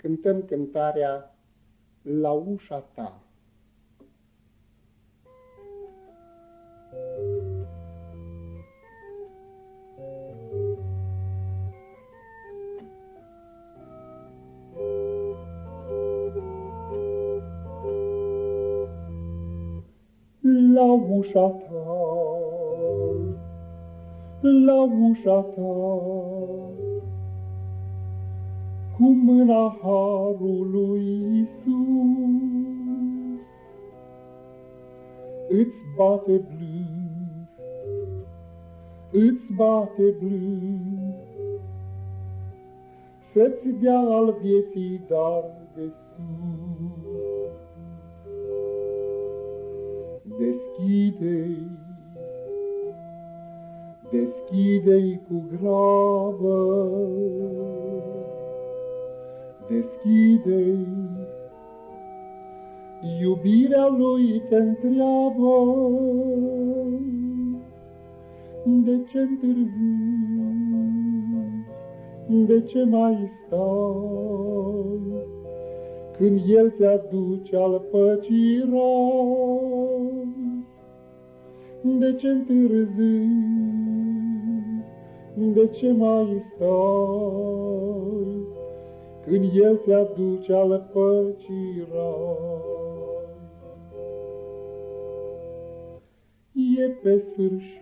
cântăm cântarea La ușa ta. La ușa ta, la ușa ta, cu mâna Harului Iisus. Îți bate blând, îți bate blând, Să-ți dea al vieții dar de sus. Deschide-i, deschide-i cu grabă, deschide. Iubirea lui te întreabă, De ce întârzi, de ce mai stai, Când el te aduce al păcii De ce întârzi, de ce mai stai, când El te aduce al păcii E pe sfârșit,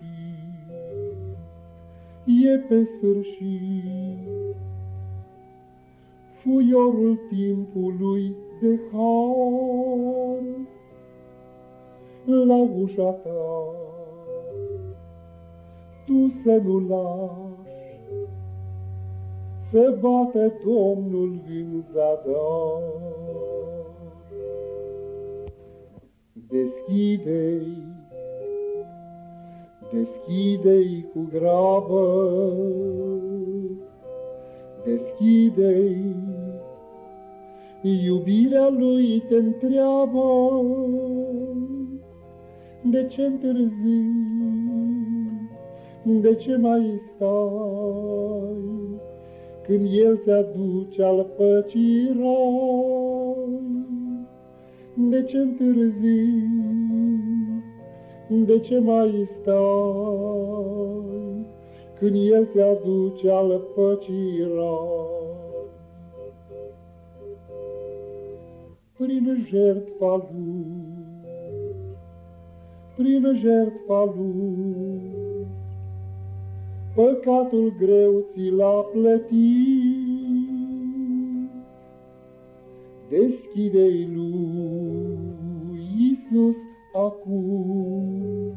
e pe sfârșit, fuiorul timpului de har. La ușa ta, tu să nu lași se bate Domnul în zadar. Deschide-i, deschide-i cu grabă, deschide-i, iubirea lui te întreabă, de ce întârzi, de ce mai stai? Când El te aduce al păcii De ce întârzi? De ce mai stai? Când El te aduce al păcii Prin jertfa Lui, prin jertfa Lui, păcatul greu ți l-a plătit. Deschide-i lui Iisus acum,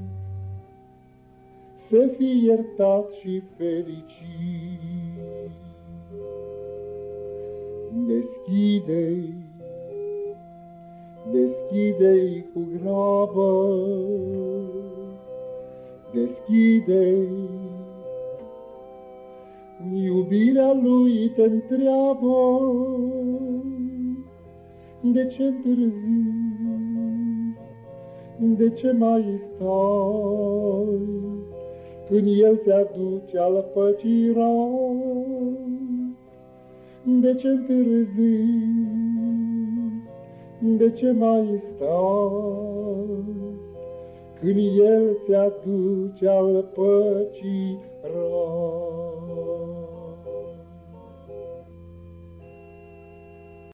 să fii iertat și fericit. Deschide-i, deschide-i cu grabă, deschide-i Iubirea lui te întreabă, de ce întârzi, de ce mai stai, când el te aduce al păcii De ce întârzi, de ce mai stai, când el te aduce al păcii